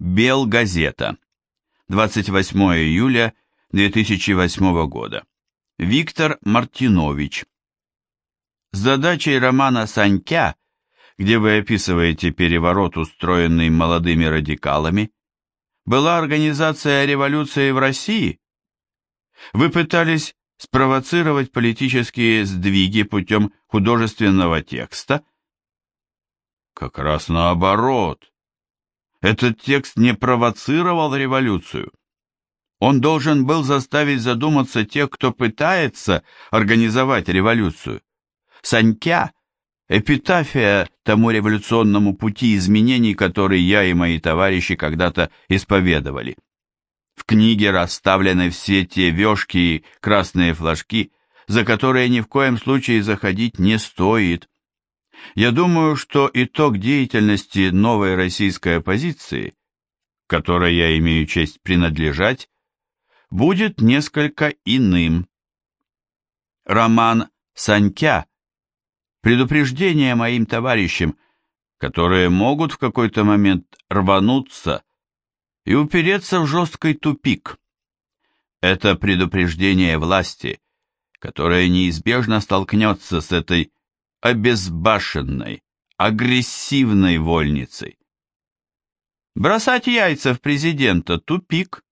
Белгазета. 28 июля 2008 года. Виктор Мартинович. Задачей романа «Санька», где вы описываете переворот, устроенный молодыми радикалами, была организация революции в России? Вы пытались спровоцировать политические сдвиги путем художественного текста? Как раз наоборот. Этот текст не провоцировал революцию. Он должен был заставить задуматься тех, кто пытается организовать революцию. Санька – эпитафия тому революционному пути изменений, который я и мои товарищи когда-то исповедовали. В книге расставлены все те вешки и красные флажки, за которые ни в коем случае заходить не стоит. Я думаю, что итог деятельности новой российской оппозиции, которой я имею честь принадлежать, будет несколько иным. Роман Санька – предупреждение моим товарищам, которые могут в какой-то момент рвануться и упереться в жесткий тупик. Это предупреждение власти, которая неизбежно столкнется с этой обезбашенной, агрессивной вольницей. Бросать яйца в президента – тупик.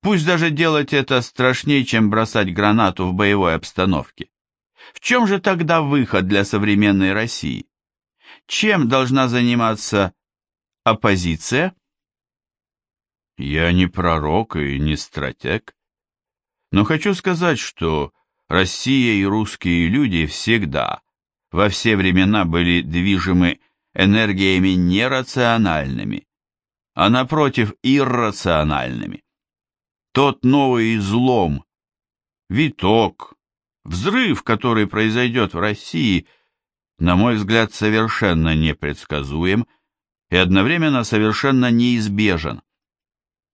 Пусть даже делать это страшнее, чем бросать гранату в боевой обстановке. В чем же тогда выход для современной России? Чем должна заниматься оппозиция? Я не пророк и не стратег, но хочу сказать, что Россия и русские люди всегда во все времена были движимы энергиями нерациональными, а напротив иррациональными. Тот новый излом, виток, взрыв, который произойдет в России, на мой взгляд, совершенно непредсказуем и одновременно совершенно неизбежен.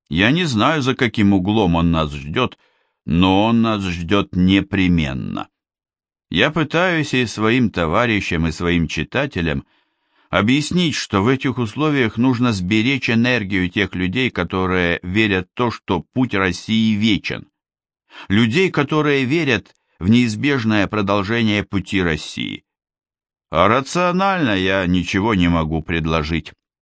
Я не знаю, за каким углом он нас ждет, но он нас ждет непременно. Я пытаюсь и своим товарищам, и своим читателям объяснить, что в этих условиях нужно сберечь энергию тех людей, которые верят в то, что путь России вечен. Людей, которые верят в неизбежное продолжение пути России. А рационально я ничего не могу предложить.